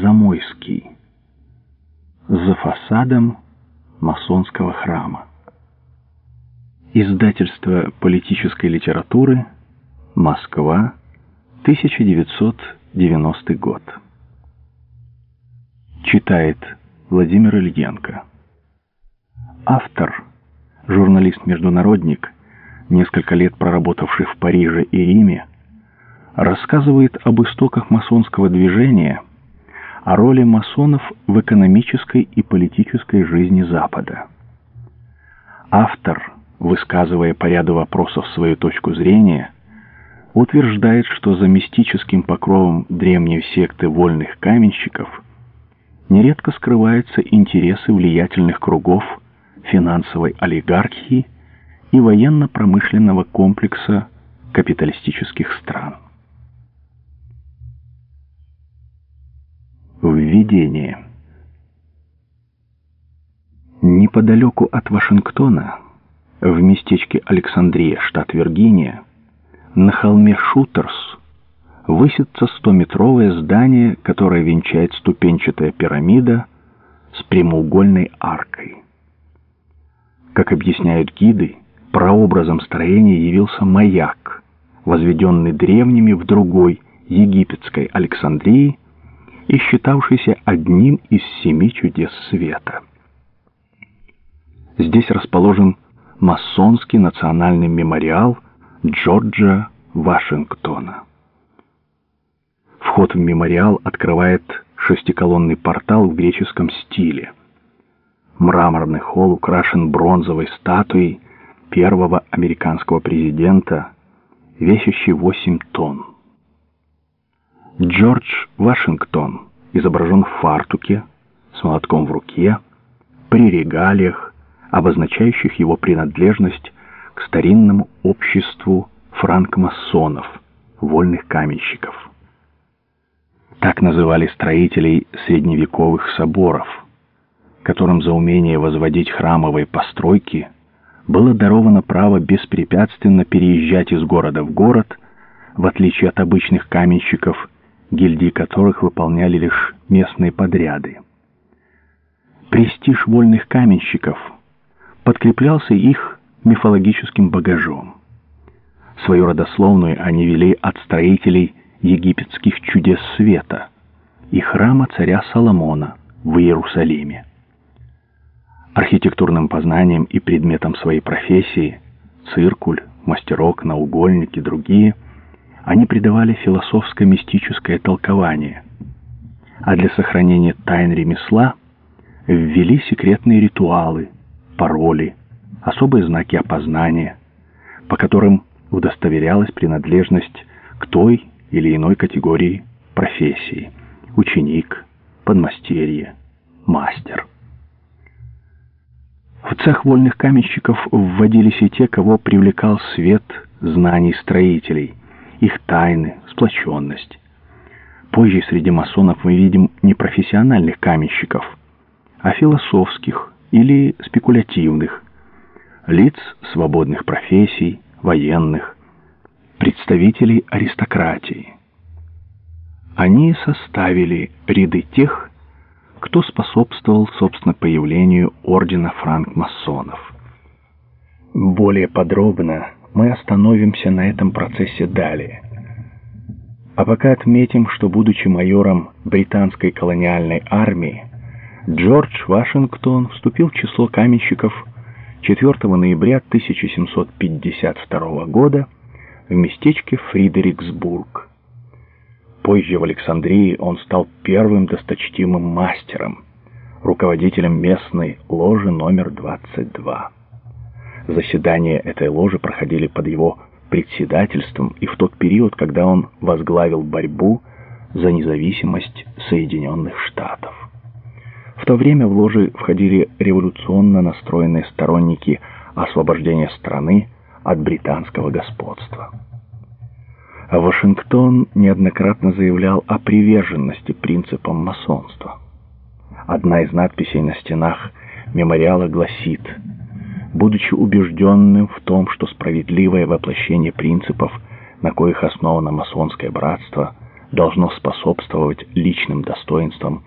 Замойский. За фасадом масонского храма. Издательство политической литературы. Москва. 1990 год. Читает Владимир Ильенко. Автор, журналист-международник, несколько лет проработавший в Париже и Риме, рассказывает об истоках масонского движения, о роли масонов в экономической и политической жизни Запада. Автор, высказывая по ряду вопросов свою точку зрения, утверждает, что за мистическим покровом древней секты вольных каменщиков нередко скрываются интересы влиятельных кругов финансовой олигархии и военно-промышленного комплекса капиталистических стран. Введение. Неподалеку от Вашингтона, в местечке Александрия, штат Виргиния, на холме Шутерс высится стометровое здание, которое венчает ступенчатая пирамида с прямоугольной аркой. Как объясняют гиды, прообразом строения явился маяк, возведенный древними в другой египетской Александрии и считавшийся одним из семи чудес света. Здесь расположен масонский национальный мемориал Джорджа Вашингтона. Вход в мемориал открывает шестиколонный портал в греческом стиле. Мраморный холл украшен бронзовой статуей первого американского президента, весящей 8 тонн. Джордж Вашингтон изображен в фартуке, с молотком в руке, при регалиях, обозначающих его принадлежность к старинному обществу франкмасонов, вольных каменщиков. Так называли строителей средневековых соборов, которым за умение возводить храмовые постройки было даровано право беспрепятственно переезжать из города в город, в отличие от обычных каменщиков гильдии которых выполняли лишь местные подряды. Престиж вольных каменщиков подкреплялся их мифологическим багажом. Свою родословную они вели от строителей египетских чудес света и храма царя Соломона в Иерусалиме. Архитектурным познанием и предметом своей профессии циркуль, мастерок, наугольник и другие – они придавали философско-мистическое толкование, а для сохранения тайн ремесла ввели секретные ритуалы, пароли, особые знаки опознания, по которым удостоверялась принадлежность к той или иной категории профессии – ученик, подмастерье, мастер. В цех вольных каменщиков вводились и те, кого привлекал свет знаний строителей – их тайны, сплоченность. Позже среди масонов мы видим не профессиональных каменщиков, а философских или спекулятивных, лиц свободных профессий, военных, представителей аристократии. Они составили ряды тех, кто способствовал, собственно, появлению ордена франкмасонов. Более подробно мы остановимся на этом процессе далее. А пока отметим, что, будучи майором британской колониальной армии, Джордж Вашингтон вступил в число каменщиков 4 ноября 1752 года в местечке Фридериксбург. Позже в Александрии он стал первым досточтимым мастером, руководителем местной ложи номер 22. Заседания этой ложи проходили под его председательством и в тот период, когда он возглавил борьбу за независимость Соединенных Штатов. В то время в ложи входили революционно настроенные сторонники освобождения страны от британского господства. Вашингтон неоднократно заявлял о приверженности принципам масонства. Одна из надписей на стенах мемориала гласит «Связь» будучи убежденным в том, что справедливое воплощение принципов, на коих основано масонское братство, должно способствовать личным достоинствам